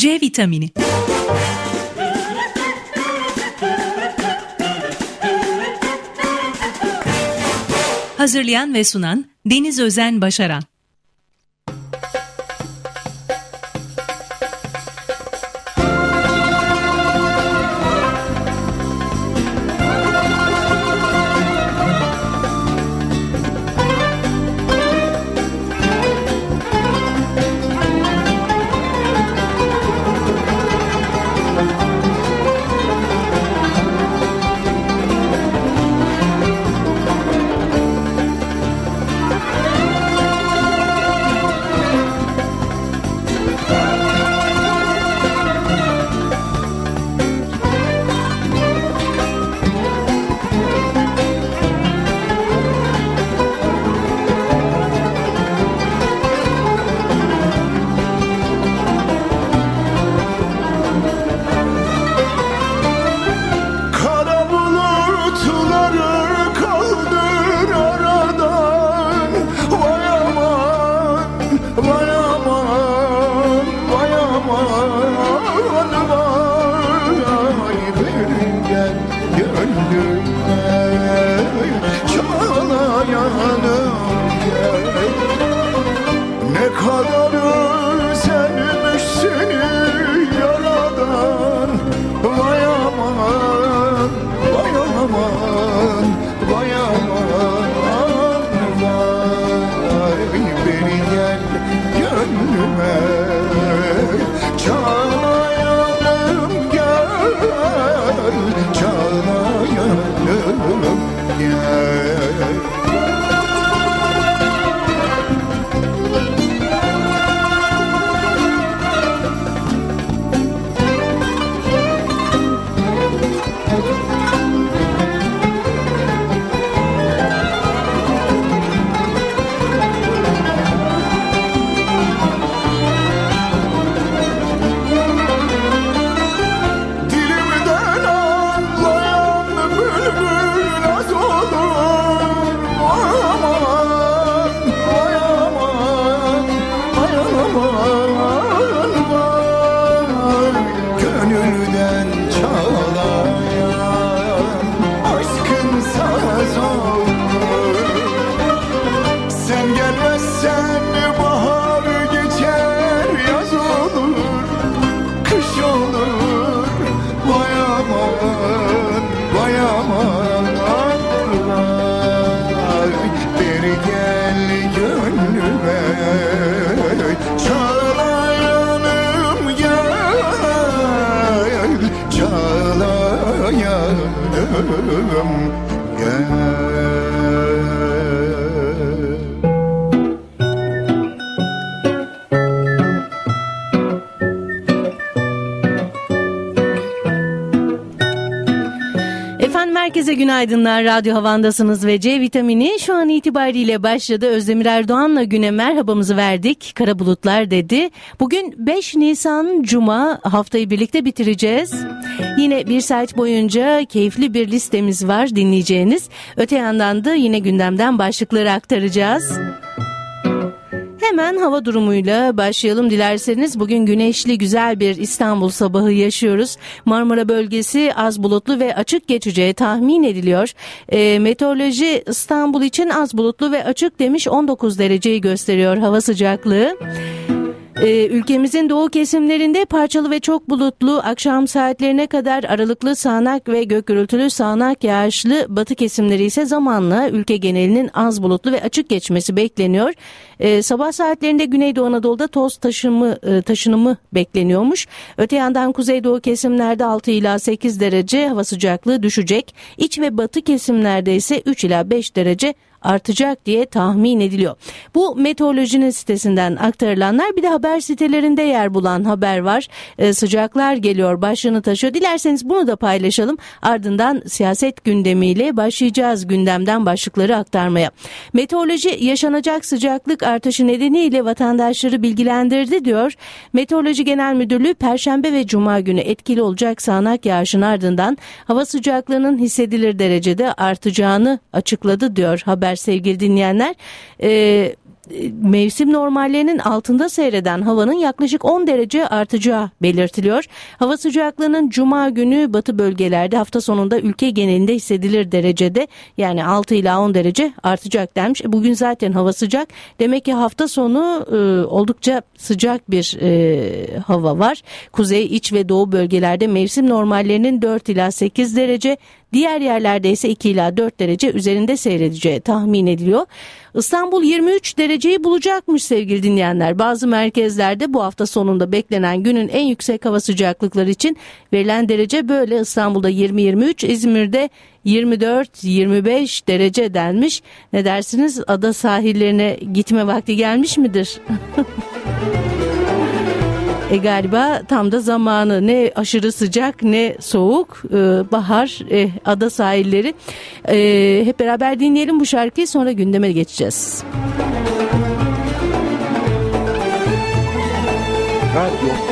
C vitamini. Hazırlayan ve sunan Deniz Özen Başaran günaydınlar. Radyo Havan'dasınız ve C vitamini şu an itibariyle başladı. Özdemir Erdoğan'la güne merhabamızı verdik. Kara bulutlar dedi. Bugün 5 Nisan Cuma haftayı birlikte bitireceğiz. Yine bir saat boyunca keyifli bir listemiz var dinleyeceğiniz. Öte yandan da yine gündemden başlıkları aktaracağız. Hemen hava durumuyla başlayalım dilerseniz. Bugün güneşli güzel bir İstanbul sabahı yaşıyoruz. Marmara bölgesi az bulutlu ve açık geçeceği tahmin ediliyor. E, meteoroloji İstanbul için az bulutlu ve açık demiş 19 dereceyi gösteriyor hava sıcaklığı. Ee, ülkemizin doğu kesimlerinde parçalı ve çok bulutlu akşam saatlerine kadar aralıklı sağanak ve gök gürültülü sağanak yağışlı batı kesimleri ise zamanla ülke genelinin az bulutlu ve açık geçmesi bekleniyor. Ee, sabah saatlerinde Güneydoğu Anadolu'da toz taşımı, e, taşınımı bekleniyormuş. Öte yandan kuzeydoğu kesimlerde 6 ila 8 derece hava sıcaklığı düşecek. İç ve batı kesimlerde ise 3 ila 5 derece artacak diye tahmin ediliyor. Bu meteorolojinin sitesinden aktarılanlar bir de haber sitelerinde yer bulan haber var. Ee, sıcaklar geliyor başlığını taşıyor. Dilerseniz bunu da paylaşalım. Ardından siyaset gündemiyle başlayacağız gündemden başlıkları aktarmaya. Meteoroloji yaşanacak sıcaklık artışı nedeniyle vatandaşları bilgilendirdi diyor. Meteoroloji Genel Müdürlüğü Perşembe ve Cuma günü etkili olacak sağanak yağışın ardından hava sıcaklığının hissedilir derecede artacağını açıkladı diyor haber haber sevgili dinleyenler. Ee, mevsim normallerinin altında seyreden havanın yaklaşık 10 derece artacağı belirtiliyor. Hava sıcaklığının cuma günü batı bölgelerde hafta sonunda ülke genelinde hissedilir derecede yani 6 ila 10 derece artacak denmiş. E, bugün zaten hava sıcak. Demek ki hafta sonu e, oldukça sıcak bir e, hava var. Kuzey, iç ve doğu bölgelerde mevsim normallerinin 4 ila 8 derece, Diğer yerlerde ise 2 ila 4 derece üzerinde seyredeceği tahmin ediliyor. İstanbul 23 dereceyi bulacakmış sevgili dinleyenler. Bazı merkezlerde bu hafta sonunda beklenen günün en yüksek hava sıcaklıkları için verilen derece böyle. İstanbul'da 20-23, İzmir'de 24-25 derece denmiş. Ne dersiniz ada sahillerine gitme vakti gelmiş midir? E galiba tam da zamanı ne aşırı sıcak ne soğuk e, bahar e, ada sahilleri. E, hep beraber dinleyelim bu şarkıyı sonra gündeme geçeceğiz. Radyo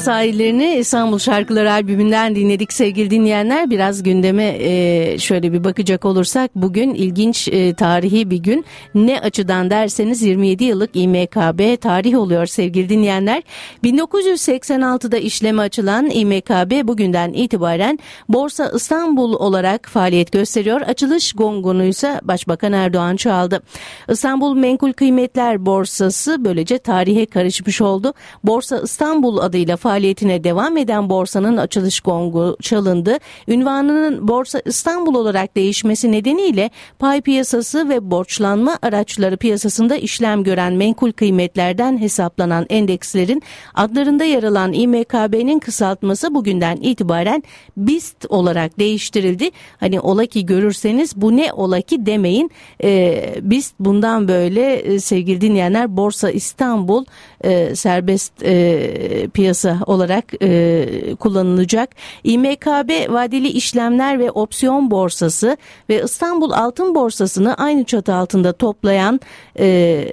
sahillerini İstanbul Şarkıları albümünden dinledik sevgili dinleyenler. Biraz gündeme e, şöyle bir bakacak olursak bugün ilginç e, tarihi bir gün. Ne açıdan derseniz 27 yıllık İMKB tarih oluyor sevgili dinleyenler. 1986'da işleme açılan İMKB bugünden itibaren Borsa İstanbul olarak faaliyet gösteriyor. Açılış gongunu ise Başbakan Erdoğan çaldı. İstanbul Menkul Kıymetler Borsası böylece tarihe karışmış oldu. Borsa İstanbul adıyla faaliyetine devam eden borsanın açılış gongu çalındı. Ünvanının Borsa İstanbul olarak değişmesi nedeniyle pay piyasası ve borçlanma araçları piyasasında işlem gören menkul kıymetlerden hesaplanan endekslerin adlarında yer alan İMKB'nin kısaltması bugünden itibaren BIST olarak değiştirildi. Hani ola ki görürseniz bu ne ola ki demeyin. E, BIST bundan böyle e, sevgili dinleyenler Borsa İstanbul e, serbest e, piyasa olarak e, kullanılacak. İMKB vadeli işlemler ve opsiyon borsası ve İstanbul Altın Borsası'nı aynı çatı altında toplayan e,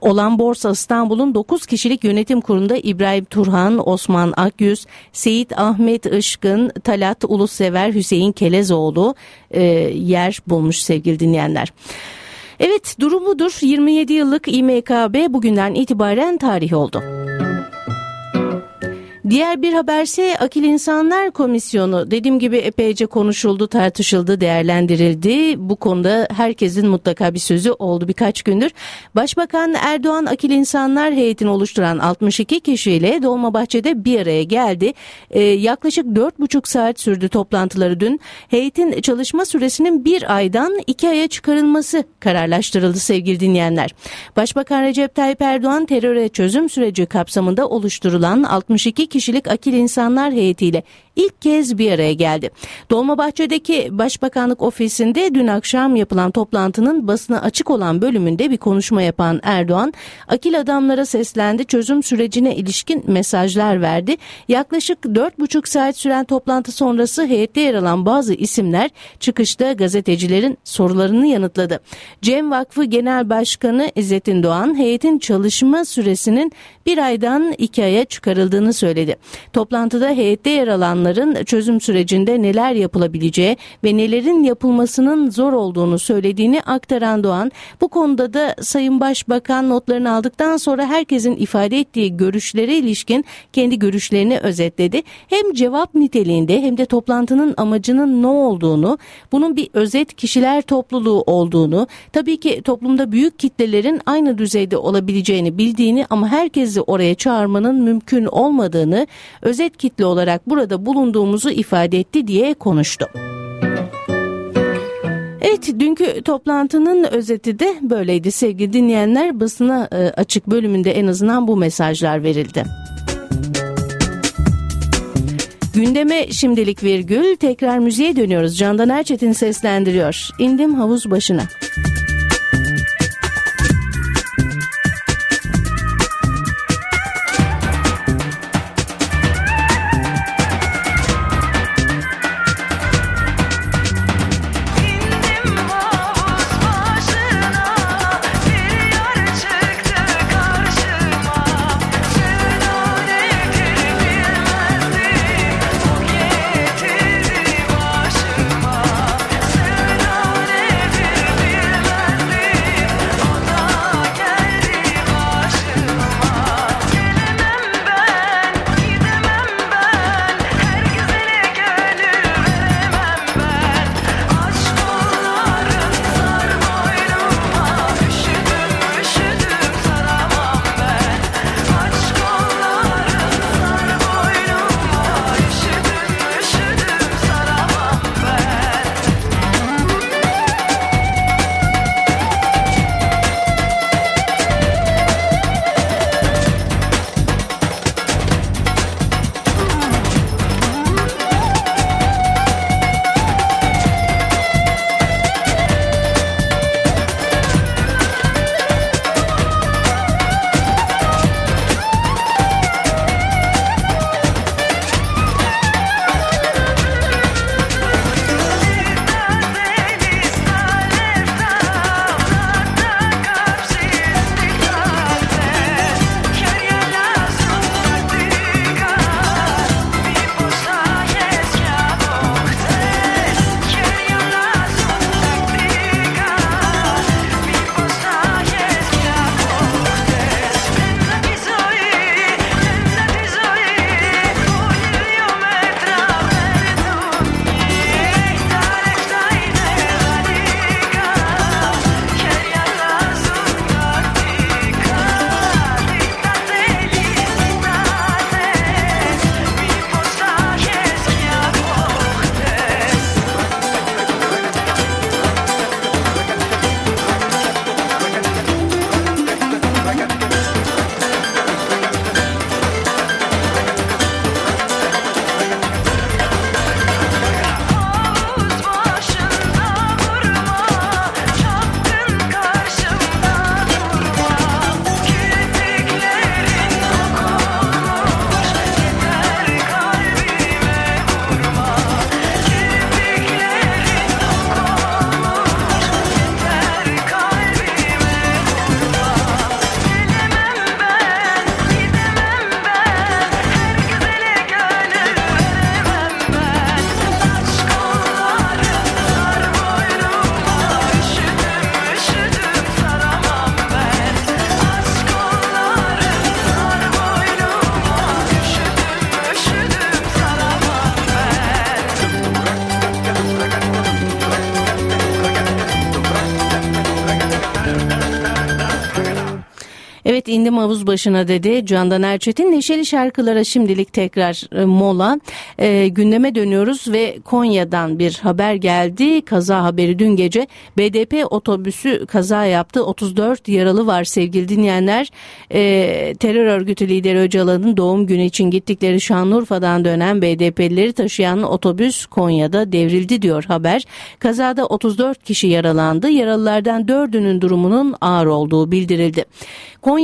olan Borsa İstanbul'un 9 kişilik yönetim kurulunda İbrahim Turhan, Osman Akyüz, Seyit Ahmet Işkın, Talat Ulussever, Hüseyin Kelezoğlu e, yer bulmuş sevgili dinleyenler. Evet durumudur 27 yıllık İMKB bugünden itibaren tarih oldu. Diğer bir haberse Akil İnsanlar Komisyonu dediğim gibi epeyce konuşuldu, tartışıldı, değerlendirildi. Bu konuda herkesin mutlaka bir sözü oldu birkaç gündür. Başbakan Erdoğan Akil İnsanlar heyetini oluşturan 62 kişiyle Dolmabahçe'de bir araya geldi. Ee, yaklaşık 4,5 saat sürdü toplantıları dün. Heyetin çalışma süresinin bir aydan iki aya çıkarılması kararlaştırıldı sevgili dinleyenler. Başbakan Recep Tayyip Erdoğan teröre çözüm süreci kapsamında oluşturulan 62 kişilik Akil İnsanlar heyetiyle ilk kez bir araya geldi. Dolmabahçe'deki Başbakanlık ofisinde dün akşam yapılan toplantının basına açık olan bölümünde bir konuşma yapan Erdoğan, Akil adamlara seslendi, çözüm sürecine ilişkin mesajlar verdi. Yaklaşık 4,5 saat süren toplantı sonrası heyette yer alan bazı isimler çıkışta gazetecilerin sorularını yanıtladı. Cem Vakfı Genel Başkanı İzzettin Doğan heyetin çalışma süresinin bir aydan iki aya çıkarıldığını söyledi. Toplantıda heyette yer alanların çözüm sürecinde neler yapılabileceği ve nelerin yapılmasının zor olduğunu söylediğini aktaran Doğan, bu konuda da Sayın Başbakan notlarını aldıktan sonra herkesin ifade ettiği görüşlere ilişkin kendi görüşlerini özetledi. Hem cevap niteliğinde hem de toplantının amacının ne olduğunu, bunun bir özet kişiler topluluğu olduğunu, tabii ki toplumda büyük kitlelerin aynı düzeyde olabileceğini bildiğini ama herkesi oraya çağırmanın mümkün olmadığını, özet kitle olarak burada bulunduğumuzu ifade etti diye konuştu. Evet dünkü toplantının özeti de böyleydi sevgili dinleyenler basına e, açık bölümünde en azından bu mesajlar verildi. Gündeme şimdilik virgül tekrar müziğe dönüyoruz. Candan Erçetin seslendiriyor. İndim havuz başına. Evet indim havuz başına dedi Candan Erçetin. Neşeli şarkılara şimdilik tekrar e, mola. E, gündeme dönüyoruz ve Konya'dan bir haber geldi. Kaza haberi dün gece BDP otobüsü kaza yaptı. 34 yaralı var sevgili dinleyenler. E, terör örgütü lideri Öcalan'ın doğum günü için gittikleri Şanlıurfa'dan dönen BDP'lileri taşıyan otobüs Konya'da devrildi diyor haber. Kazada 34 kişi yaralandı. Yaralılardan 4'ünün durumunun ağır olduğu bildirildi.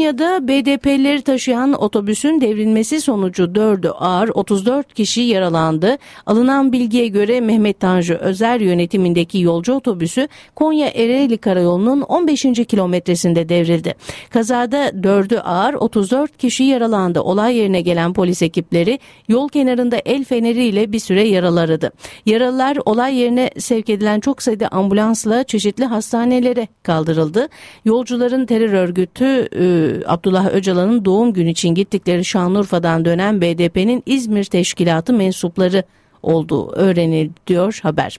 Konya'da BDP'leri taşıyan otobüsün devrilmesi sonucu 4'ü ağır 34 kişi yaralandı. Alınan bilgiye göre Mehmet Tanju Özer yönetimindeki yolcu otobüsü Konya Ereğli Karayolu'nun 15. kilometresinde devrildi. Kazada 4'ü ağır 34 kişi yaralandı. Olay yerine gelen polis ekipleri yol kenarında el feneriyle bir süre yaralı aradı. Yaralılar olay yerine sevk edilen çok sayıda ambulansla çeşitli hastanelere kaldırıldı. Yolcuların terör örgütü e, Abdullah Öcalan'ın doğum günü için gittikleri Şanlıurfa'dan dönen BDP'nin İzmir Teşkilatı mensupları olduğu öğreniliyor haber.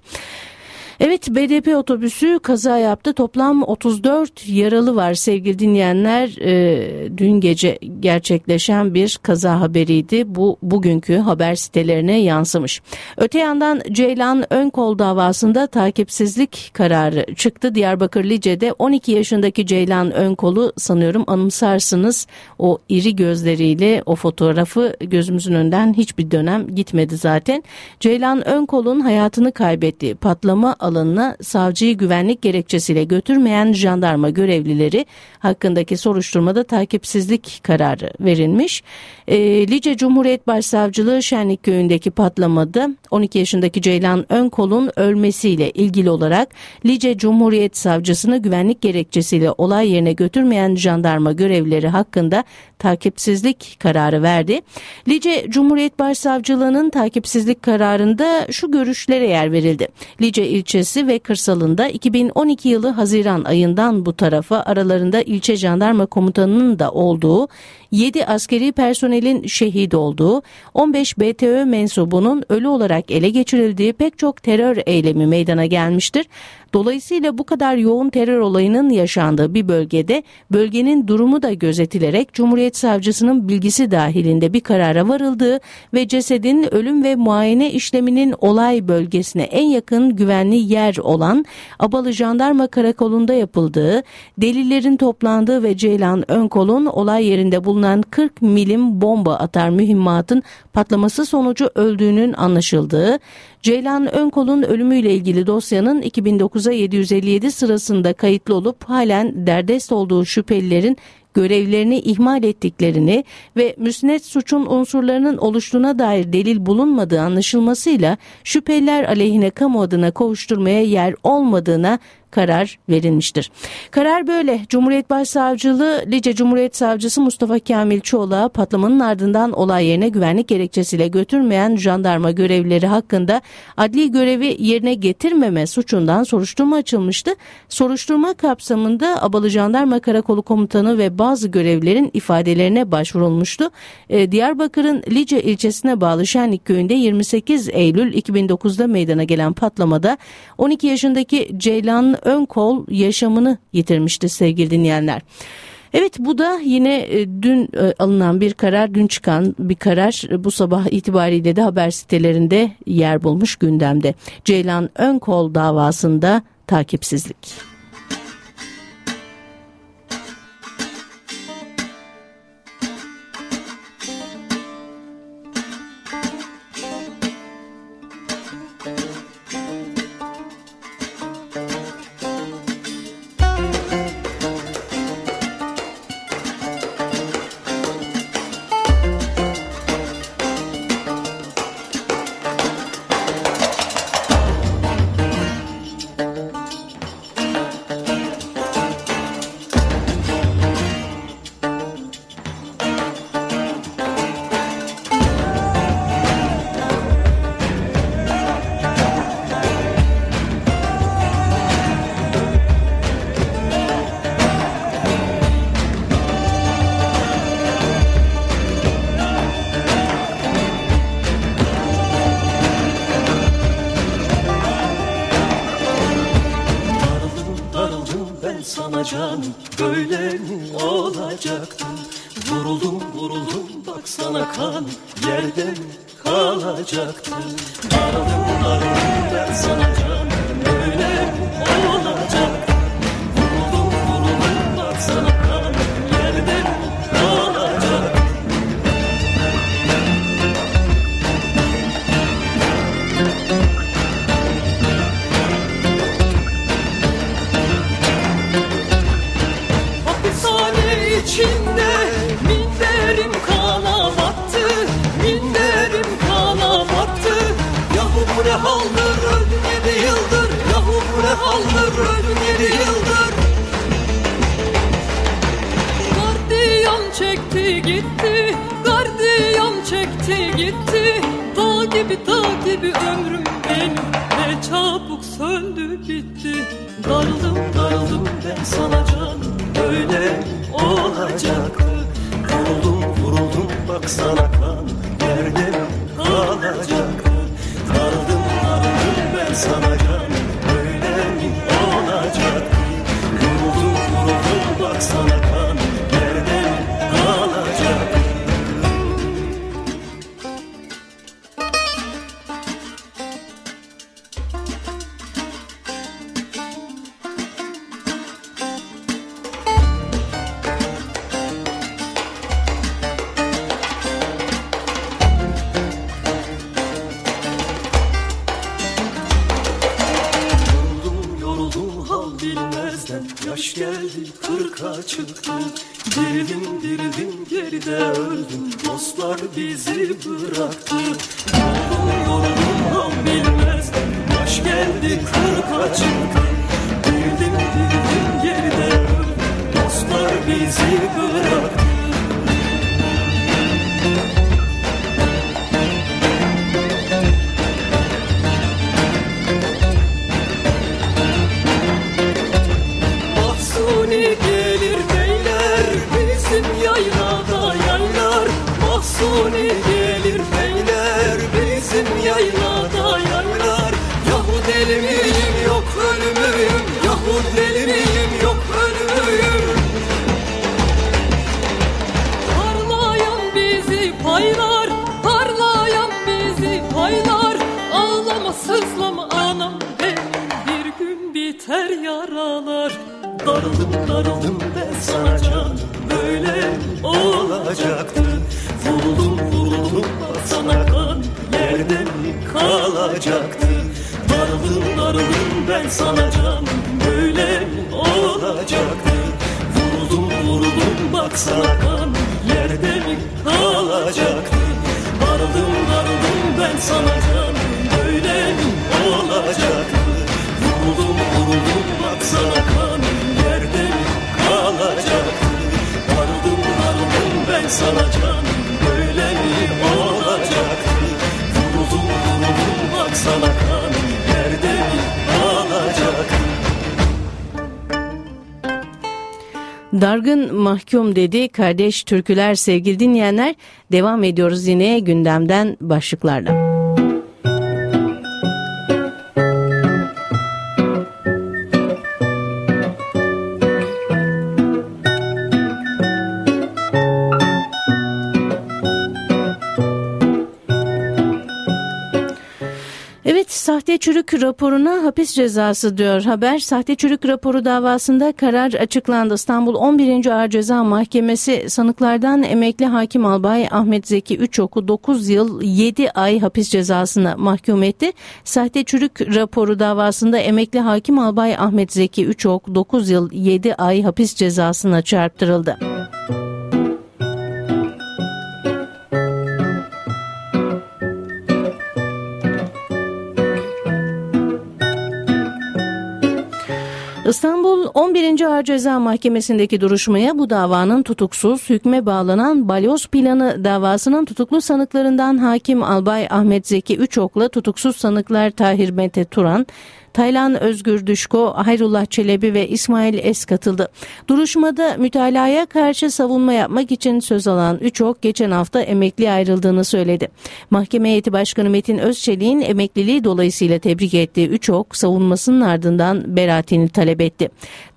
Evet BDP otobüsü kaza yaptı. Toplam 34 yaralı var sevgili dinleyenler. E, dün gece gerçekleşen bir kaza haberiydi. Bu bugünkü haber sitelerine yansımış. Öte yandan Ceylan Önkol davasında takipsizlik kararı çıktı. Diyarbakır Lice'de 12 yaşındaki Ceylan Önkol'u sanıyorum anımsarsınız. O iri gözleriyle o fotoğrafı gözümüzün önünden hiçbir dönem gitmedi zaten. Ceylan Önkol'un hayatını kaybettiği patlama alanına savcıyı güvenlik gerekçesiyle götürmeyen jandarma görevlileri hakkındaki soruşturmada takipsizlik kararı verilmiş. E, Lice Cumhuriyet Başsavcılığı Şenlik Köyü'ndeki patlamada 12 yaşındaki Ceylan Önkol'un ölmesiyle ilgili olarak Lice Cumhuriyet Savcısını güvenlik gerekçesiyle olay yerine götürmeyen jandarma görevlileri hakkında takipsizlik kararı verdi. Lice Cumhuriyet Başsavcılığı'nın takipsizlik kararında şu görüşlere yer verildi. Lice ilçesi ve kırsalında 2012 yılı Haziran ayından bu tarafa aralarında ilçe jandarma komutanının da olduğu 7 askeri personelin şehit olduğu, 15 BTÖ mensubunun ölü olarak ele geçirildiği pek çok terör eylemi meydana gelmiştir. Dolayısıyla bu kadar yoğun terör olayının yaşandığı bir bölgede bölgenin durumu da gözetilerek Cumhuriyet Savcısının bilgisi dahilinde bir karara varıldığı ve cesedin ölüm ve muayene işleminin olay bölgesine en yakın güvenli yer olan Abalı Jandarma Karakolu'nda yapıldığı, delillerin toplandığı ve Ceylan Önkol'un olay yerinde bulunan 40 milim bomba atar mühimmatın patlaması sonucu öldüğünün anlaşıldığı, Ceylan Önkol'un ölümüyle ilgili dosyanın 2009'a 757 sırasında kayıtlı olup halen derdest olduğu şüphelilerin görevlerini ihmal ettiklerini ve müsnet suçun unsurlarının oluştuğuna dair delil bulunmadığı anlaşılmasıyla şüpheliler aleyhine kamu adına kovuşturmaya yer olmadığına karar verilmiştir. Karar böyle. Cumhuriyet Başsavcılığı Lice Cumhuriyet Savcısı Mustafa Kamil Çoğla patlamanın ardından olay yerine güvenlik gerekçesiyle götürmeyen jandarma görevlileri hakkında adli görevi yerine getirmeme suçundan soruşturma açılmıştı. Soruşturma kapsamında Abalı Jandarma Karakolu Komutanı ve bazı görevlilerin ifadelerine başvurulmuştu. Ee, Diyarbakır'ın Lice ilçesine bağlı Şenlik köyünde 28 Eylül 2009'da meydana gelen patlamada 12 yaşındaki Ceylan ön kol yaşamını yitirmişti sevgili dinleyenler. Evet bu da yine e, dün e, alınan bir karar, dün çıkan bir karar bu sabah itibariyle de haber sitelerinde yer bulmuş gündemde. Ceylan Önkol davasında takipsizlik. Gibi ömrüm benim ne çabuk söndü bitti. Darıldım darıldım ben sana can Böyle olacaktı Vuruldum vuruldum baksana kan Yerde kalacaktı Darıldım darıldım ben sana can Böyle mi olacaktı Vuruldum vuruldum baksana kan Mahsuni gelir beyler bizim yaylada yaylar Yahu deli yok ölümüyüm Yahu deli yok ölümüyüm Parlayan bizi paylar, parlayan bizi paylar. Ağlama sızlama anam benim bir gün biter yaralar. Darıldım darıldım ben sana can Böyle olacaktı Vuruldum vuruldum sana kan Yerde mi kalacaktı Darıldım darıldım ben sana can Böyle olacaktı. Vuruldum vuruldum bak sana kan Yerde mi kalacaktı. Darıldım darıldım ben sana can Böyle mi olacaktı. Vuruldum vuruldum bak sana kan Yerde mi kalacaktı. Darıldım darıldım ben sana can sana kan Yerde mi Dargın mahkum dedi kardeş türküler sevgili dinleyenler devam ediyoruz yine gündemden başlıklarla. Sahte çürük raporuna hapis cezası diyor haber. Sahte çürük raporu davasında karar açıklandı. İstanbul 11. Ağır Ceza Mahkemesi sanıklardan emekli hakim albay Ahmet Zeki Üçok'u 9 yıl 7 ay hapis cezasına mahkum etti. Sahte çürük raporu davasında emekli hakim albay Ahmet Zeki Üçok 9 yıl 7 ay hapis cezasına çarptırıldı. İstanbul 11. Ağır Ceza Mahkemesi'ndeki duruşmaya bu davanın tutuksuz hükme bağlanan balyoz planı davasının tutuklu sanıklarından hakim albay Ahmet Zeki Üçok'la tutuksuz sanıklar Tahir Mete Turan, Taylan Özgür Düşko, Hayrullah Çelebi ve İsmail Es katıldı. Duruşmada mütalaya karşı savunma yapmak için söz alan Üçok geçen hafta emekli ayrıldığını söyledi. Mahkeme heyeti başkanı Metin Özçelik'in emekliliği dolayısıyla tebrik ettiği Üçok savunmasının ardından beraatini talep etti.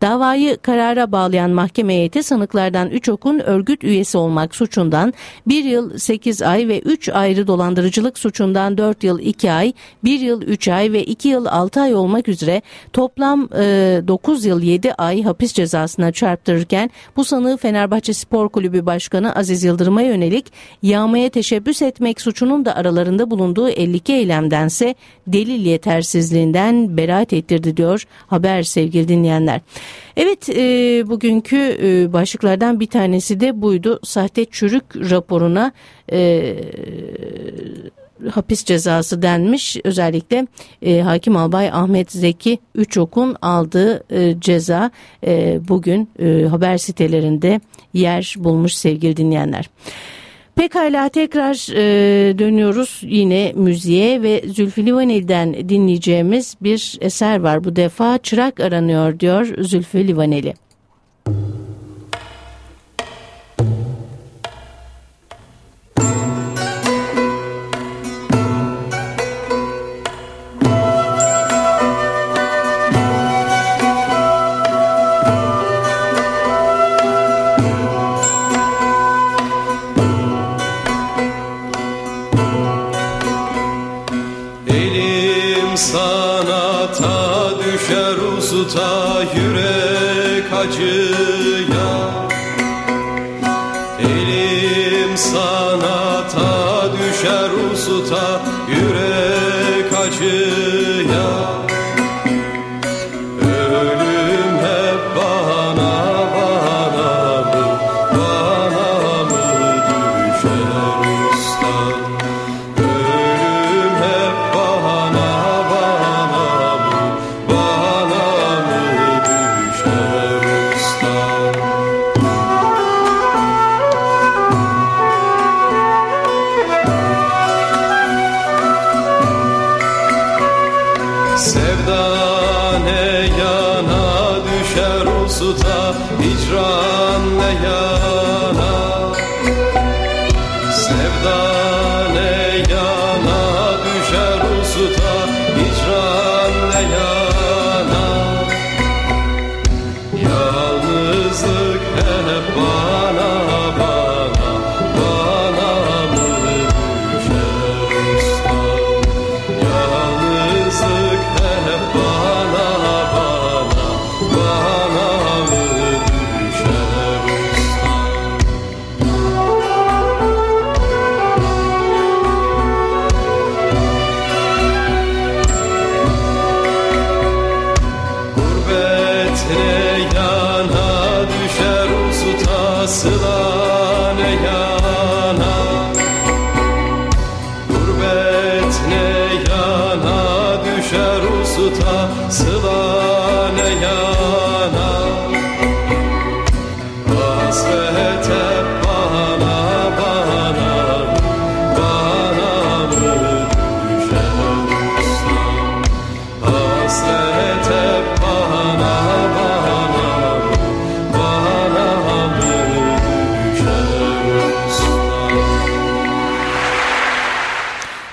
Davayı karara bağlayan mahkeme heyeti sanıklardan Üçok'un örgüt üyesi olmak suçundan 1 yıl 8 ay ve 3 ayrı dolandırıcılık suçundan 4 yıl 2 ay, 1 yıl 3 ay ve 2 yıl 6 ay olmak üzere toplam e, 9 yıl 7 ay hapis cezasına çarptırırken bu sanığı Fenerbahçe Spor Kulübü Başkanı Aziz Yıldırım'a yönelik yağmaya teşebbüs etmek suçunun da aralarında bulunduğu 52 eylemdense delil yetersizliğinden beraat ettirdi diyor haber sevgili dinleyenler. Evet e, bugünkü e, başlıklardan bir tanesi de buydu. Sahte çürük raporuna e, hapis cezası denmiş. Özellikle e, Hakim Albay Ahmet Zeki Üçok'un aldığı e, ceza e, bugün e, haber sitelerinde yer bulmuş sevgili dinleyenler. Pekala tekrar e, dönüyoruz yine müziğe ve Zülfü Livaneli'den dinleyeceğimiz bir eser var. Bu defa Çırak Aranıyor diyor Zülfü Livaneli.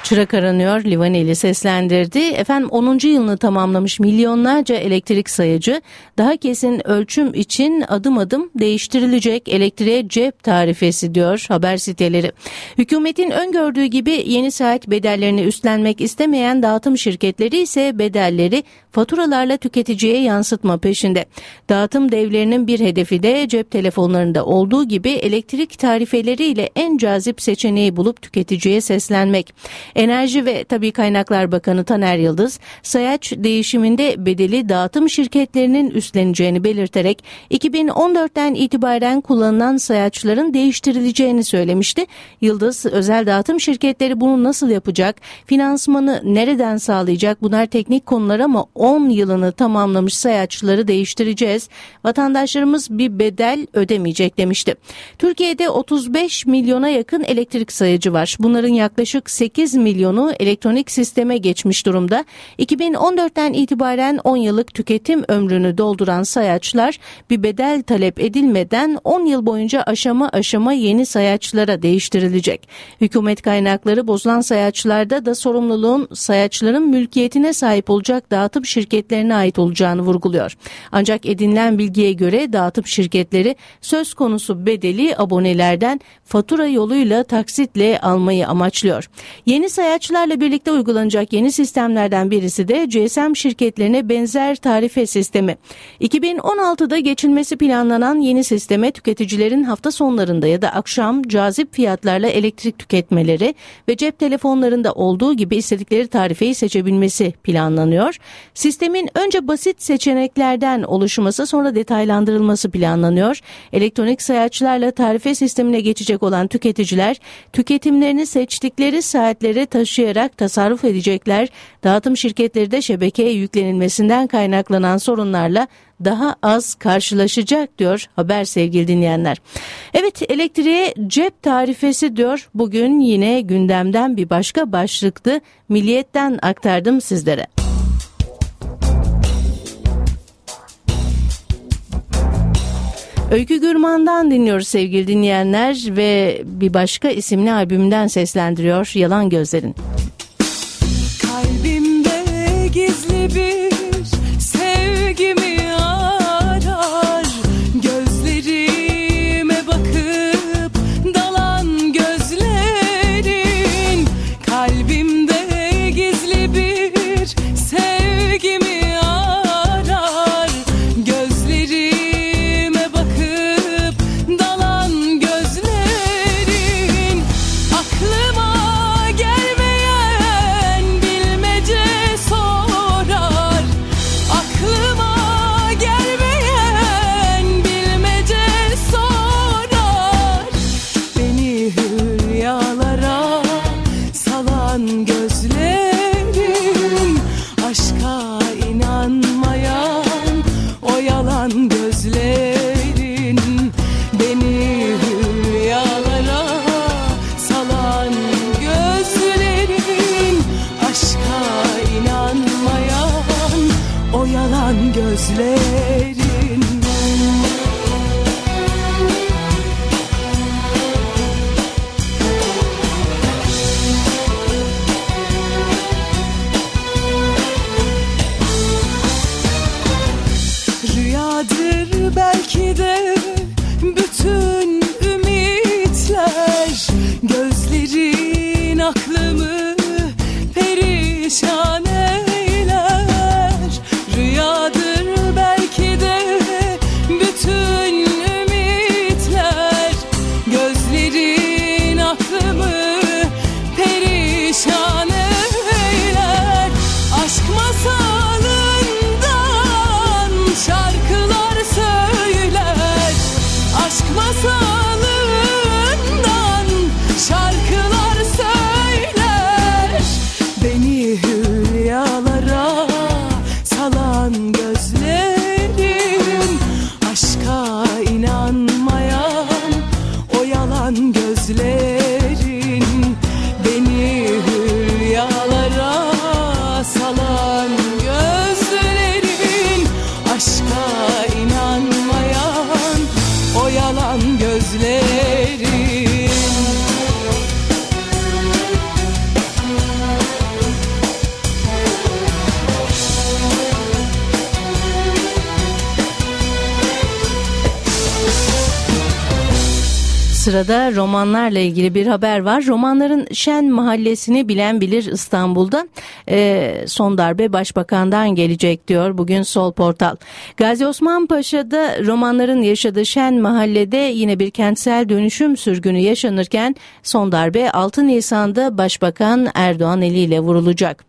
Çırak aranıyor Livaneli seslendirdi. Efendim 10. yılını tamamlamış milyonlarca elektrik sayacı daha kesin ölçüm için adım adım değiştirilecek elektriğe cep tarifesi diyor haber siteleri. Hükümetin öngördüğü gibi yeni saat bedellerini üstlenmek istemeyen dağıtım şirketleri ise bedelleri faturalarla tüketiciye yansıtma peşinde. Dağıtım devlerinin bir hedefi de cep telefonlarında olduğu gibi elektrik tarifeleriyle en cazip seçeneği bulup tüketiciye seslenmek. Enerji ve Tabi Kaynaklar Bakanı Taner Yıldız, sayaç değişiminde bedeli dağıtım şirketlerinin üstleneceğini belirterek 2014'ten itibaren kullanılan sayaçların değiştirileceğini söylemişti. Yıldız, özel dağıtım şirketleri bunu nasıl yapacak, finansmanı nereden sağlayacak bunlar teknik konular ama 10 yılını tamamlamış sayaçları değiştireceğiz. Vatandaşlarımız bir bedel ödemeyecek demişti. Türkiye'de 35 milyona yakın elektrik sayacı var. Bunların yaklaşık 8 milyon milyonu elektronik sisteme geçmiş durumda. 2014'ten itibaren 10 yıllık tüketim ömrünü dolduran sayaçlar bir bedel talep edilmeden 10 yıl boyunca aşama aşama yeni sayaçlara değiştirilecek. Hükümet kaynakları bozulan sayaçlarda da sorumluluğun sayaçların mülkiyetine sahip olacak dağıtım şirketlerine ait olacağını vurguluyor. Ancak edinilen bilgiye göre dağıtım şirketleri söz konusu bedeli abonelerden fatura yoluyla taksitle almayı amaçlıyor. Yeni sayaçlarla birlikte uygulanacak yeni sistemlerden birisi de GSM şirketlerine benzer tarife sistemi. 2016'da geçilmesi planlanan yeni sisteme tüketicilerin hafta sonlarında ya da akşam cazip fiyatlarla elektrik tüketmeleri ve cep telefonlarında olduğu gibi istedikleri tarifeyi seçebilmesi planlanıyor. Sistemin önce basit seçeneklerden oluşması sonra detaylandırılması planlanıyor. Elektronik sayaçlarla tarife sistemine geçecek olan tüketiciler tüketimlerini seçtikleri saatlere taşıyarak tasarruf edecekler. Dağıtım şirketleri de şebekeye yüklenilmesinden kaynaklanan sorunlarla daha az karşılaşacak diyor haber sevgili dinleyenler. Evet elektriğe cep tarifesi diyor bugün yine gündemden bir başka başlıktı. Milliyetten aktardım sizlere. Öykü Gürman'dan dinliyoruz sevgili dinleyenler ve bir başka isimli albümden seslendiriyor Yalan Gözlerin. Kalbimde gizli bir sevgimi Sırada romanlarla ilgili bir haber var. Romanların Şen mahallesini bilen bilir İstanbul'da. E, son darbe başbakandan gelecek diyor bugün Sol Portal. Gazi Osman Paşa'da romanların yaşadığı Şen mahallede yine bir kentsel dönüşüm sürgünü yaşanırken son darbe 6 Nisan'da Başbakan Erdoğan eliyle vurulacak.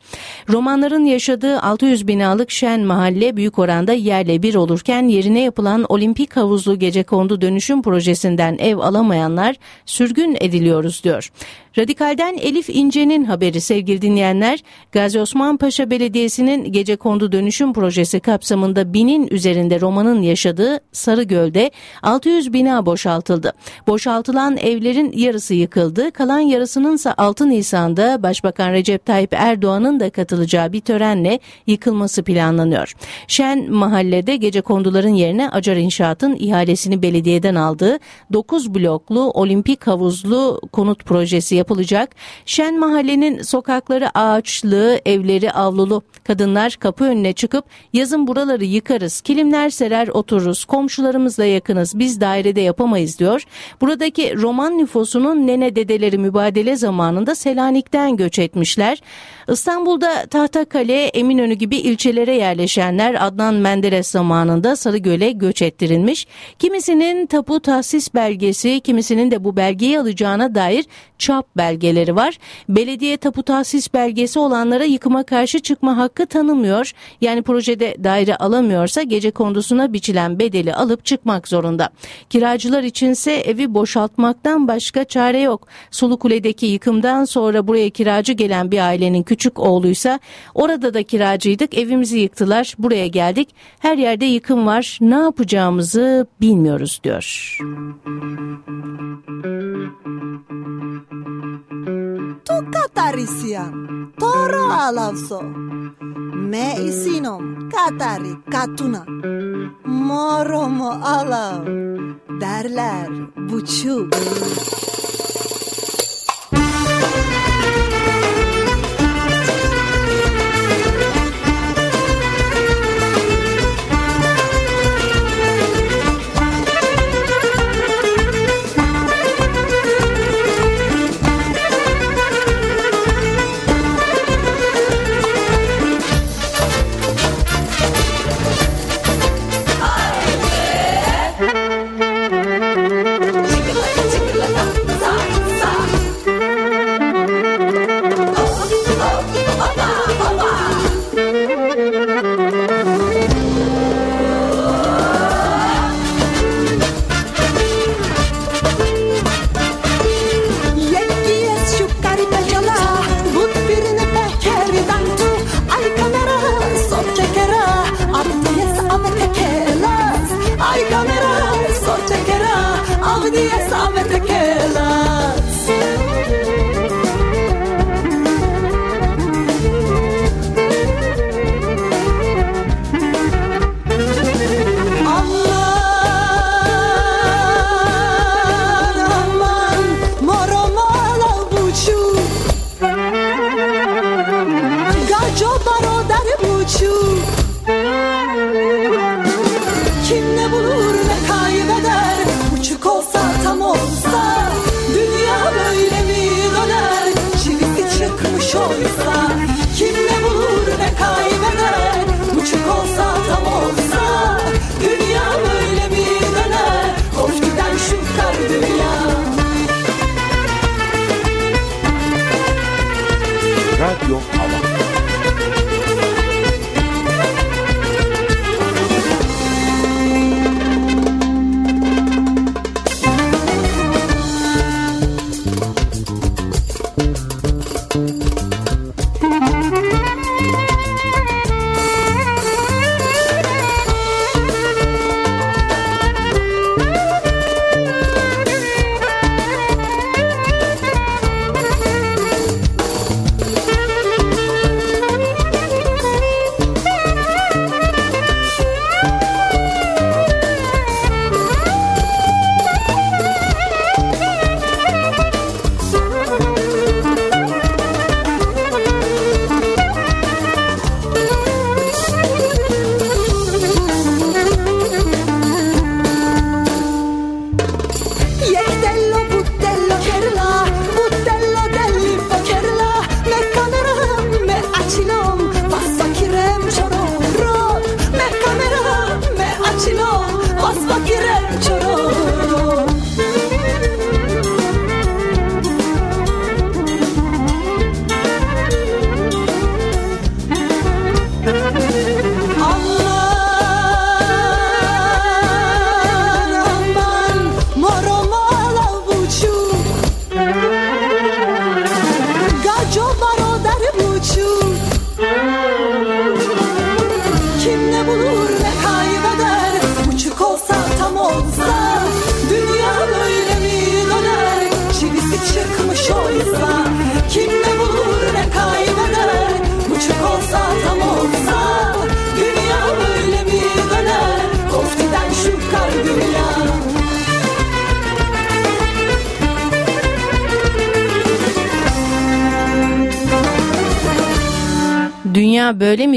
Romanların yaşadığı 600 binalık Şen mahalle büyük oranda yerle bir olurken yerine yapılan olimpik havuzlu gece kondu dönüşüm projesinden ev alamayan olmayanlar sürgün ediliyoruz diyor. Radikal'den Elif İnce'nin haberi sevgili dinleyenler. Gazi Osman Paşa Belediyesi'nin gece kondu dönüşüm projesi kapsamında binin üzerinde romanın yaşadığı Sarıgöl'de 600 bina boşaltıldı. Boşaltılan evlerin yarısı yıkıldı. Kalan yarısının ise 6 Nisan'da Başbakan Recep Tayyip Erdoğan'ın da katılacağı bir törenle yıkılması planlanıyor. Şen mahallede gece konduların yerine Acar İnşaat'ın ihalesini belediyeden aldığı 9 bloklu olimpik havuzlu konut projesi yapılacak. Şen mahallenin sokakları ağaçlı, evleri avlulu. Kadınlar kapı önüne çıkıp yazın buraları yıkarız, kilimler serer otururuz, komşularımızla yakınız, biz dairede yapamayız diyor. Buradaki Roman nüfusunun nene dedeleri mübadele zamanında Selanik'ten göç etmişler. İstanbul'da Tahtakale, Eminönü gibi ilçelere yerleşenler Adnan Menderes zamanında Sarıgöl'e göç ettirilmiş. Kimisinin tapu tahsis belgesi, kimisinin de bu belgeyi alacağına dair çap belgeleri var. Belediye tapu tahsis belgesi olanlara yıkıma karşı çıkma hakkı tanımıyor. Yani projede daire alamıyorsa gece kondusuna biçilen bedeli alıp çıkmak zorunda. Kiracılar içinse evi boşaltmaktan başka çare yok. Sulukule'deki yıkımdan sonra buraya kiracı gelen bir ailenin küçük oğluysa orada da kiracıydık evimizi yıktılar buraya geldik her yerde yıkım var ne yapacağımızı bilmiyoruz diyor. Tu katarisian, toro alavso. Me isinom katari katuna. Moromo alav. Derler buçuk.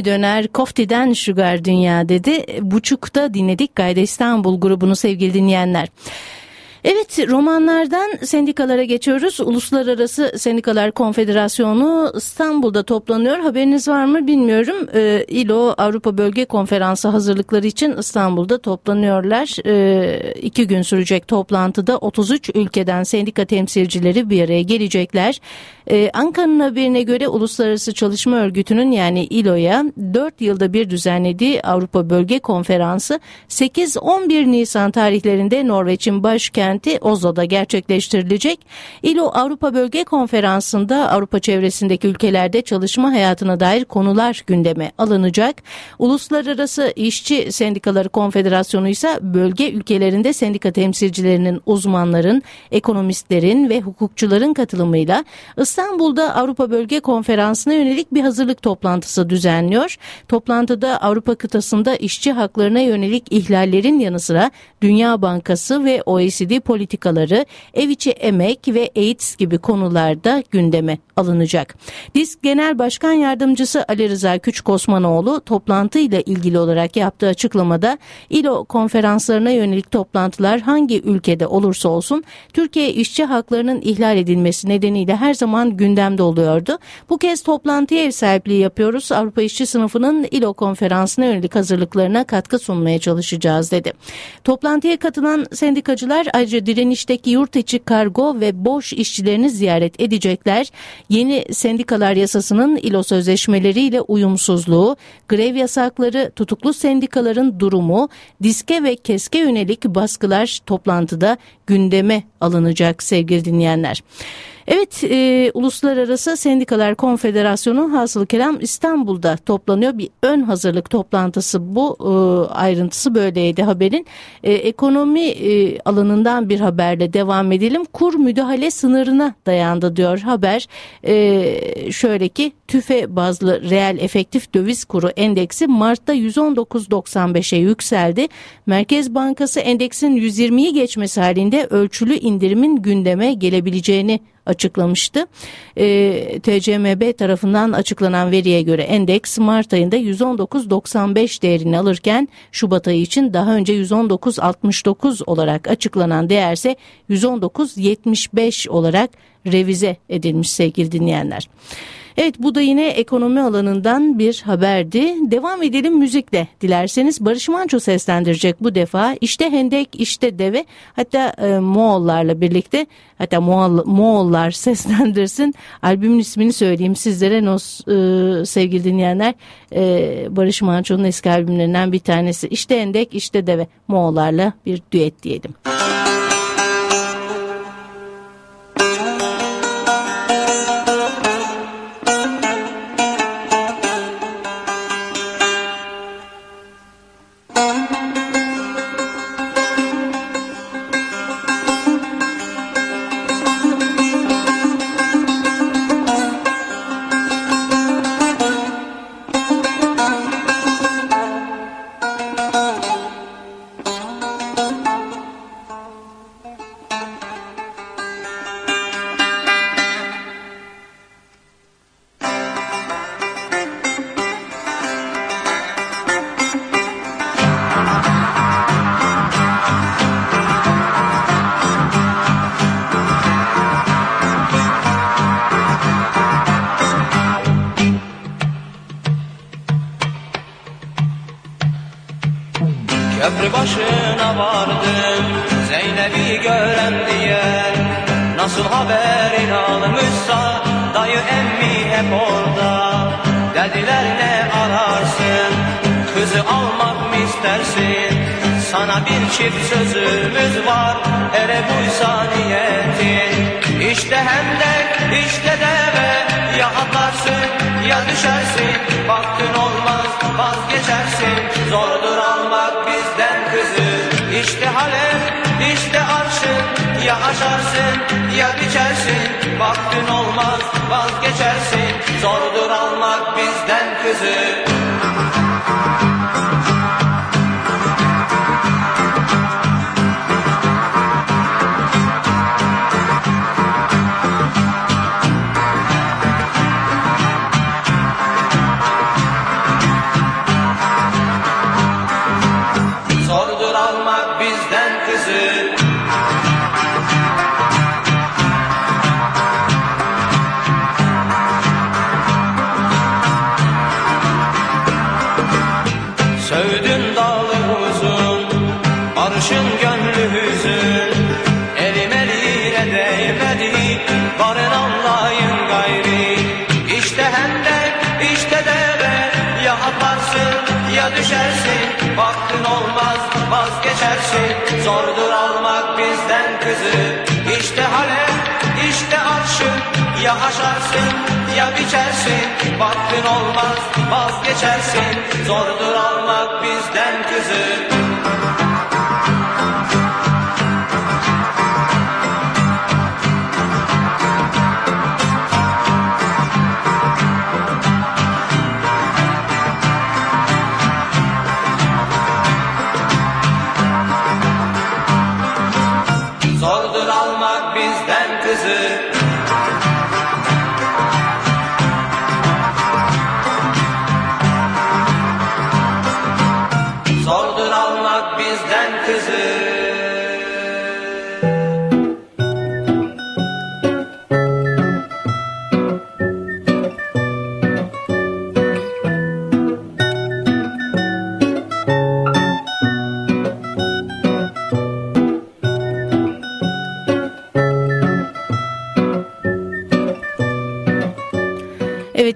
Mi döner? Koftiden Sugar Dünya dedi. Buçukta dinledik Gayda İstanbul grubunu sevgili dinleyenler. Evet romanlardan sendikalara geçiyoruz. Uluslararası Sendikalar Konfederasyonu İstanbul'da toplanıyor. Haberiniz var mı bilmiyorum. Ee, İLO Avrupa Bölge Konferansı hazırlıkları için İstanbul'da toplanıyorlar. Ee, iki gün sürecek toplantıda 33 ülkeden sendika temsilcileri bir araya gelecekler. Ee, Ankara'nın haberine göre Uluslararası Çalışma Örgütü'nün yani İLO'ya 4 yılda bir düzenlediği Avrupa Bölge Konferansı 8-11 Nisan tarihlerinde Norveç'in başkenti Oslo'da gerçekleştirilecek. İLO Avrupa Bölge Konferansı'nda Avrupa çevresindeki ülkelerde çalışma hayatına dair konular gündeme alınacak. Uluslararası İşçi Sendikaları Konfederasyonu ise bölge ülkelerinde sendika temsilcilerinin, uzmanların, ekonomistlerin ve hukukçuların katılımıyla İstanbul'da Avrupa Bölge Konferansı'na yönelik bir hazırlık toplantısı düzenliyor. Toplantıda Avrupa kıtasında işçi haklarına yönelik ihlallerin yanı sıra Dünya Bankası ve OECD politikaları, ev içi emek ve AIDS gibi konularda gündeme alınacak. Disk Genel Başkan Yardımcısı Ali Rıza Küçükosmanoğlu toplantıyla ilgili olarak yaptığı açıklamada İLO konferanslarına yönelik toplantılar hangi ülkede olursa olsun Türkiye işçi haklarının ihlal edilmesi nedeniyle her zaman gündemde oluyordu. Bu kez toplantıya ev sahipliği yapıyoruz. Avrupa İşçi Sınıfı'nın İLO konferansına yönelik hazırlıklarına katkı sunmaya çalışacağız dedi. Toplantıya katılan sendikacılar ayrıca direnişteki yurt içi kargo ve boş işçilerini ziyaret edecekler. Yeni sendikalar yasasının İLO sözleşmeleriyle uyumsuzluğu, grev yasakları, tutuklu sendikaların durumu, diske ve keske yönelik baskılar toplantıda gündeme alınacak sevgili dinleyenler. Evet, e, Uluslararası Sendikalar Konfederasyonu hasıl kelam İstanbul'da toplanıyor. Bir ön hazırlık toplantısı bu. E, ayrıntısı böyleydi haberin. E, ekonomi e, alanından bir haberle devam edelim. Kur müdahale sınırına dayandı diyor haber. E, şöyle ki tüfe bazlı reel efektif döviz kuru endeksi Mart'ta 119.95'e yükseldi. Merkez Bankası endeksin 120'yi geçmesi halinde ölçülü indirimin gündeme gelebileceğini açıklamıştı. E, TCMB tarafından açıklanan veriye göre endeks Mart ayında 119.95 değerini alırken Şubat ayı için daha önce 119.69 olarak açıklanan değerse 119.75 olarak revize edilmiş sevgili dinleyenler. Evet bu da yine ekonomi alanından bir haberdi. Devam edelim müzikle. Dilerseniz Barış Manço seslendirecek bu defa. İşte Hendek, işte Deve hatta e, Moğollarla birlikte hatta Moğol, Moğollar seslendirsin. Albümün ismini söyleyeyim sizlere nos, e, sevgili dinleyenler. E, Barış Manço'nun eski albümlerinden bir tanesi. İşte Hendek, işte Deve Moğollarla bir düet diyelim. Müzik Sana bir çift sözümüz var Ere buysa niyetin İşte hendek işte deve Ya atlarsın ya düşersin. Baktın olmaz vazgeçersin. Zordur almak bizden kızı. İşte Halep işte arşın. Ya aşarsın ya biçersin. Baktın olmaz vazgeçersin. Zordur almak bizden kızı vazgeçersin Zordur almak bizden kızı. İşte Halep işte arşın Ya aşarsın ya biçersin. Baktın olmaz vazgeçersin. Zordur almak bizden kızı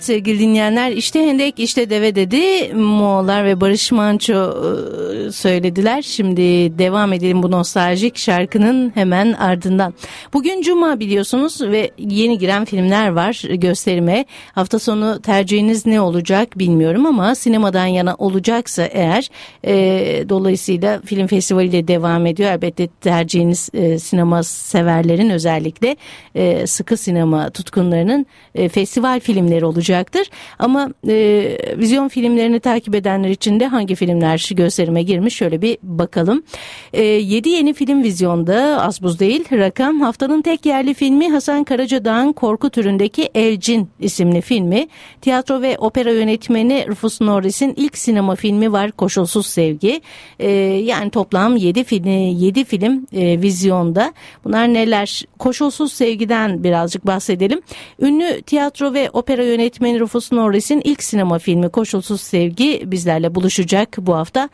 sevgili dinleyenler. İşte hendek işte deve dedi. Moğollar ve Barış Manço e, söylediler. Şimdi devam edelim bu nostaljik şarkının hemen ardından. Bugün cuma biliyorsunuz ve yeni giren filmler var gösterime. Hafta sonu tercihiniz ne olacak bilmiyorum ama sinemadan yana olacaksa eğer e, dolayısıyla film festivaliyle devam ediyor. Elbette tercihiniz e, sinema severlerin özellikle e, sıkı sinema tutkunlarının e, festival filmleri olacaktır. Ama e, vizyon filmlerini takip edenler için de hangi filmler gösterime girmiş şöyle bir bakalım. E, 7 yeni film vizyonda az buz değil rakam haftanın tek yerli filmi Hasan Karacadağ'ın korku türündeki Elcin isimli filmi. Tiyatro ve opera yönetmeni Rufus Norris'in ilk sinema filmi var Koşulsuz Sevgi. E, yani toplam 7 film, 7 film e, vizyonda. Bunlar neler? Koşulsuz Sevgi'den birazcık bahsedelim. Ünlü tiyatro ve opera yönetmeni Rufus Norris'in ilk sinema filmi Koşulsuz Sevgi bizlerle buluşacak bu hafta.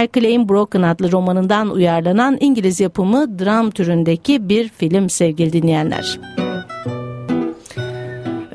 Daniel Clay'in Broken adlı romanından uyarlanan İngiliz yapımı dram türündeki bir film sevgili dinleyenler.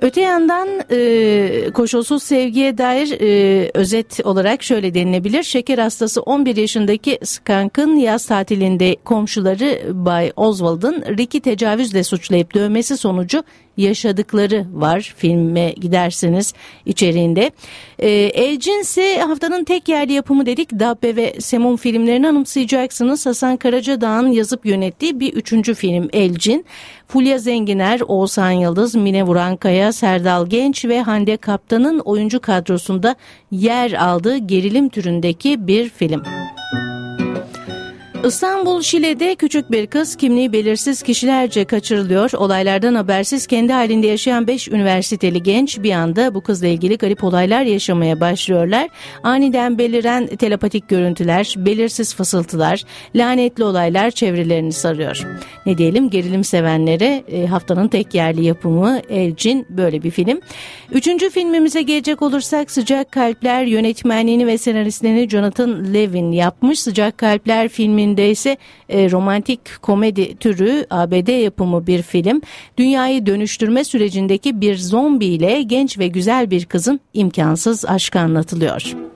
Öte yandan e, koşulsuz sevgiye dair e, özet olarak şöyle denilebilir. Şeker hastası 11 yaşındaki Skank'ın yaz tatilinde komşuları Bay Oswald'ın Rick'i tecavüzle suçlayıp dövmesi sonucu yaşadıkları var filme gidersiniz içeriğinde. E, Elcin ise haftanın tek yerli yapımı dedik. Dabbe ve Semun filmlerini anımsayacaksınız. Hasan Karacadağ'ın yazıp yönettiği bir üçüncü film Elcin. Fulya Zenginer, Oğuzhan Yıldız, Mine Vurankaya, Serdal Genç ve Hande Kaptan'ın oyuncu kadrosunda yer aldığı gerilim türündeki bir film. İstanbul Şile'de küçük bir kız kimliği belirsiz kişilerce kaçırılıyor. Olaylardan habersiz kendi halinde yaşayan 5 üniversiteli genç bir anda bu kızla ilgili garip olaylar yaşamaya başlıyorlar. Aniden beliren telepatik görüntüler, belirsiz fısıltılar, lanetli olaylar çevrelerini sarıyor. Ne diyelim gerilim sevenlere e, haftanın tek yerli yapımı Elcin böyle bir film. Üçüncü filmimize gelecek olursak Sıcak Kalpler yönetmenliğini ve senaristlerini Jonathan Levin yapmış. Sıcak Kalpler filmin filminde ise e, romantik komedi türü ABD yapımı bir film. Dünyayı dönüştürme sürecindeki bir zombi ile genç ve güzel bir kızın imkansız aşkı anlatılıyor.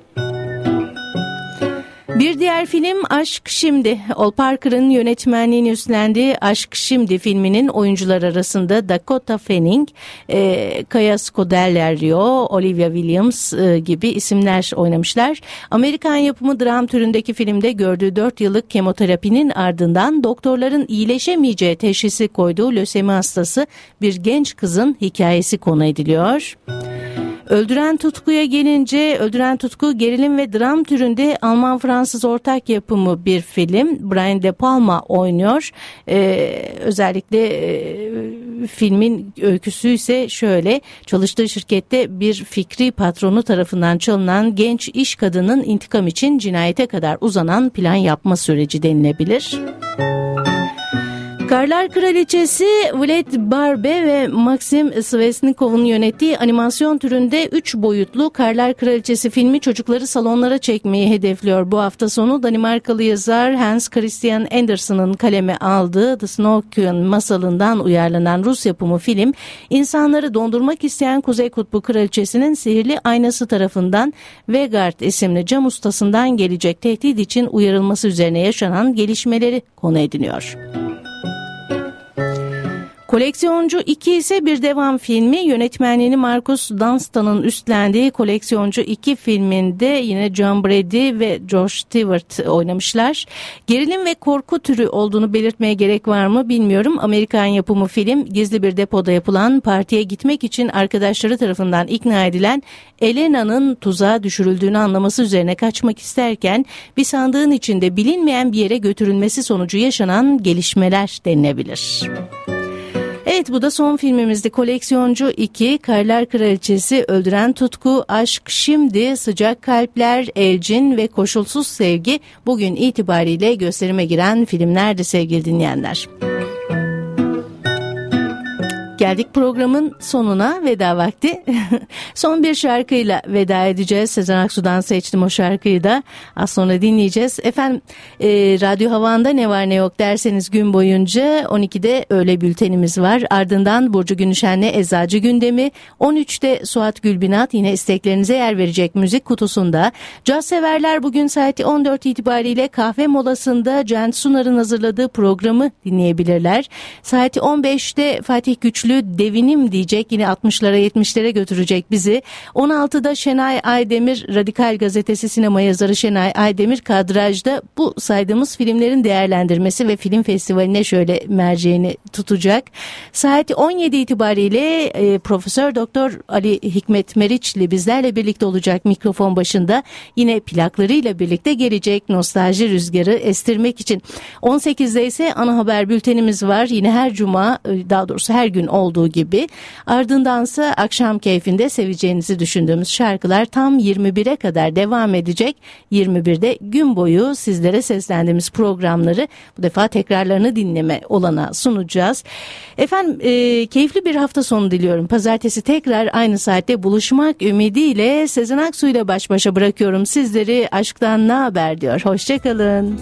Bir diğer film Aşk Şimdi. Ol Parker'ın yönetmenliğini üstlendiği Aşk Şimdi filminin oyuncular arasında Dakota Fanning, e, Kaya Scodelario, Olivia Williams e, gibi isimler oynamışlar. Amerikan yapımı dram türündeki filmde gördüğü 4 yıllık kemoterapinin ardından doktorların iyileşemeyeceği teşhisi koyduğu lösemi hastası bir genç kızın hikayesi konu ediliyor. Öldüren Tutku'ya gelince Öldüren Tutku gerilim ve dram türünde Alman-Fransız ortak yapımı bir film. Brian De Palma oynuyor. Ee, özellikle e, filmin öyküsü ise şöyle çalıştığı şirkette bir fikri patronu tarafından çalınan genç iş kadının intikam için cinayete kadar uzanan plan yapma süreci denilebilir. Karlar Kraliçesi Vlad Barbe ve Maxim Svesnikov'un yönettiği animasyon türünde 3 boyutlu Karlar Kraliçesi filmi çocukları salonlara çekmeyi hedefliyor. Bu hafta sonu Danimarkalı yazar Hans Christian Andersen'ın kaleme aldığı The Snow masalından uyarlanan Rus yapımı film, insanları dondurmak isteyen Kuzey Kutbu Kraliçesi'nin sihirli aynası tarafından Vegard isimli cam ustasından gelecek tehdit için uyarılması üzerine yaşanan gelişmeleri konu ediniyor. Koleksiyoncu 2 ise bir devam filmi. Yönetmenliğini Marcus Dunstan'ın üstlendiği Koleksiyoncu 2 filminde yine John Brady ve Josh Stewart oynamışlar. Gerilim ve korku türü olduğunu belirtmeye gerek var mı bilmiyorum. Amerikan yapımı film gizli bir depoda yapılan partiye gitmek için arkadaşları tarafından ikna edilen Elena'nın tuzağa düşürüldüğünü anlaması üzerine kaçmak isterken bir sandığın içinde bilinmeyen bir yere götürülmesi sonucu yaşanan gelişmeler denilebilir. Evet bu da son filmimizdi. Koleksiyoncu 2, Karlar Kraliçesi, Öldüren Tutku, Aşk Şimdi, Sıcak Kalpler, Elcin ve Koşulsuz Sevgi bugün itibariyle gösterime giren filmlerdi sevgili dinleyenler. Geldik programın sonuna veda vakti. Son bir şarkıyla veda edeceğiz. Sezen Aksu'dan seçtim o şarkıyı da. Az sonra dinleyeceğiz. Efendim e, Radyo Havan'da ne var ne yok derseniz gün boyunca 12'de öğle bültenimiz var. Ardından Burcu Günüşen'le Eczacı Gündemi. 13'te Suat Gülbinat yine isteklerinize yer verecek müzik kutusunda. Caz severler bugün saati 14 itibariyle kahve molasında Can Sunar'ın hazırladığı programı dinleyebilirler. Saati 15'te Fatih Güçlü güçlü devinim diyecek yine 60'lara 70'lere götürecek bizi. 16'da Şenay Aydemir Radikal Gazetesi sinema yazarı Şenay Aydemir kadrajda bu saydığımız filmlerin değerlendirmesi ve film festivaline şöyle merceğini tutacak. Saat 17 itibariyle e, Profesör Doktor Ali Hikmet Meriçli bizlerle birlikte olacak mikrofon başında. Yine plaklarıyla birlikte gelecek nostalji rüzgarı estirmek için. 18'de ise ana haber bültenimiz var. Yine her cuma e, daha doğrusu her gün olduğu gibi ardındansa akşam keyfinde seveceğinizi düşündüğümüz şarkılar tam 21'e kadar devam edecek. 21'de gün boyu sizlere seslendiğimiz programları bu defa tekrarlarını dinleme olana sunacağız. Efendim e, keyifli bir hafta sonu diliyorum. Pazartesi tekrar aynı saatte buluşmak ümidiyle Sezen Aksu ile baş başa bırakıyorum sizleri. Aşktan ne haber diyor. Hoşçakalın.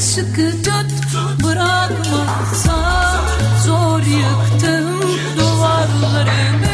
Sıkı tut bırakmazsa zor yıktım duvarlarımı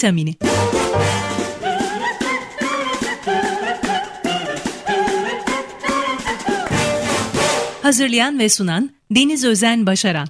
vitamini. Hazırlayan ve sunan Deniz Özen Başaran.